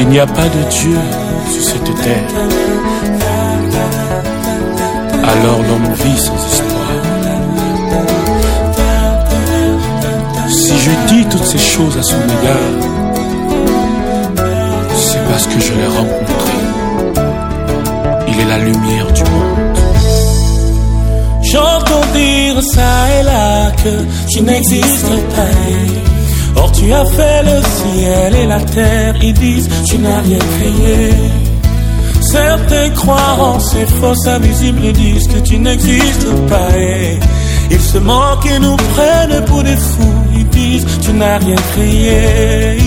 S'il n'y a pas de Dieu sur cette terre, alors l'homme vit sans espoir. Si je dis toutes ces choses à son égard, c'est parce que je l'ai rencontré. Il est la lumière du monde. J'entends dire ça et là que tu n'existes pas. Or tu as fait le ciel et la terre, ils disent tu n'as rien créé. Certains croient en ces fausses invisibles et disent que tu n'existes pas. Ils se moquent et nous prennent pour des fous, ils disent tu n'as rien créé.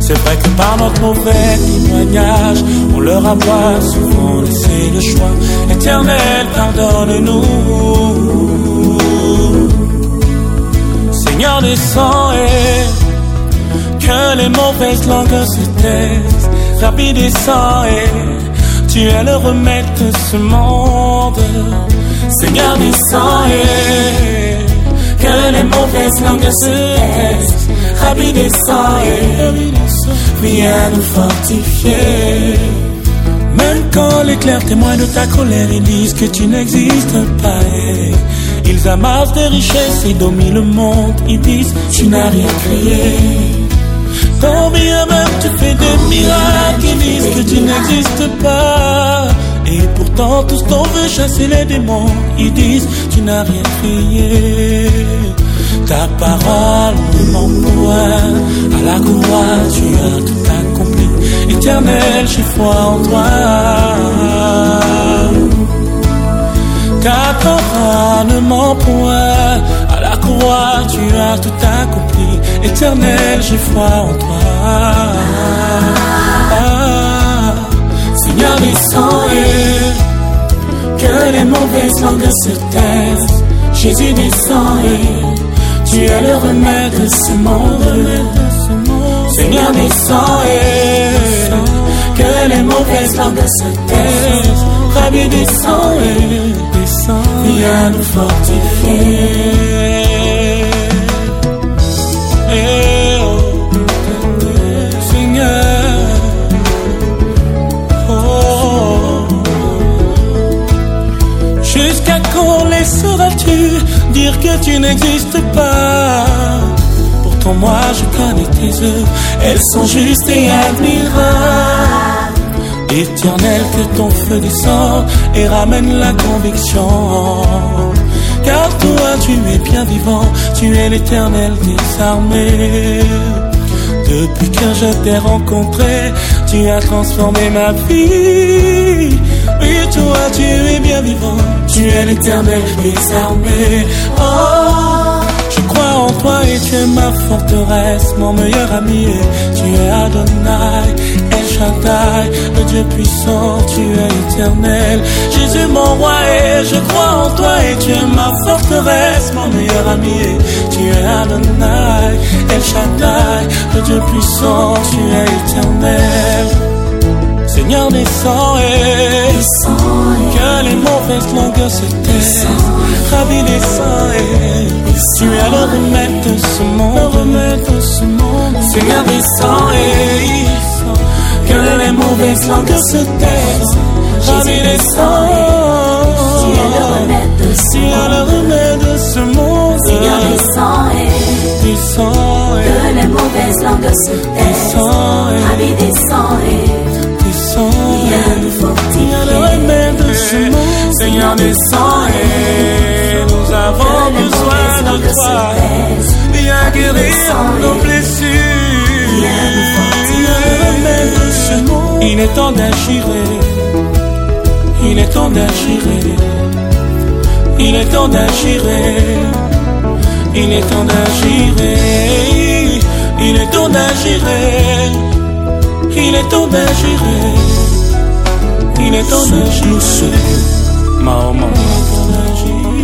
C'est vrai que par notre mauvais témoignage, on leur a souvent laissé le choix. Éternel, pardonne-nous. Seigneur, descends et que les mauvaises langues se taisent. Descends et tu es le remède de ce monde. Seigneur, descends et que les mauvaises langues se taisent. Rabbi, descends et viens nous fortifier. Même quand les clairs témoins de ta colère, ils disent que tu n'existes pas. Ils amassent des richesses et dominent le monde. Ils disent tu n'as rien créé. Quand bien même tu fais des miracles, ils disent que tu n'existes pas. Et pourtant tous t'en veut chasser les démons. Ils disent tu n'as rien créé. Ta parole m'envoie à la croix, tu as tout accompli. Éternel, j'ai foi en toi. Ne m'envoie à la croix, tu as tout accompli. Éternel, j'ai foi en toi. Ah, Seigneur, descends et que les mauvaises langues se taisent. Jésus descend et tu es le remède de ce monde. Seigneur, descends et que les mauvaises langues se taisent. Rabbi, descends et viens nous fortifier. Seigneur, oh, jusqu'à quand laisseras-tu dire que tu n'existes pas? Pourtant moi je connais tes œuvres, elles sont justes et admirables. Éternel que ton feu descend et ramène la conviction. Car toi tu es bien vivant, tu es l'éternel des armées. Depuis que je t'ai rencontré, tu as transformé ma vie. Oui, toi, tu es bien vivant, tu es l'éternel des armées. Oh, je crois en toi et tu es ma forteresse, mon meilleur ami. Et tu es Adonai, El Shaddai, le Dieu puissant, tu es éternel. Jésus, mon roi, et je crois en toi et tu es ma forteresse, mon meilleur ami. Tu es Adonai, El Shaddai, le Dieu puissant, tu es éternel. Seigneur, descends et que les mauvaises langues se taisent. Rabbi, descends et tu es le remède de ce monde. Seigneur, descends et les mauvaises langues se taisent. Rabbi, descends Tu es le remède de ce tu es le remède de ce monde. Seigneur, descends et Descends que les mauvaises langues se taisent. descends et Rabbi, descends et descends es le remède de ce monde. Seigneur, descends et Il est temps d'agir. Il est temps d'agir. Il est temps d'agir. Il est temps d'agir. Il est temps d'agir. Il est temps d'agir. Il est temps d'agir. Il est temps d'agir.